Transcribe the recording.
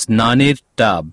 স্নানের টাব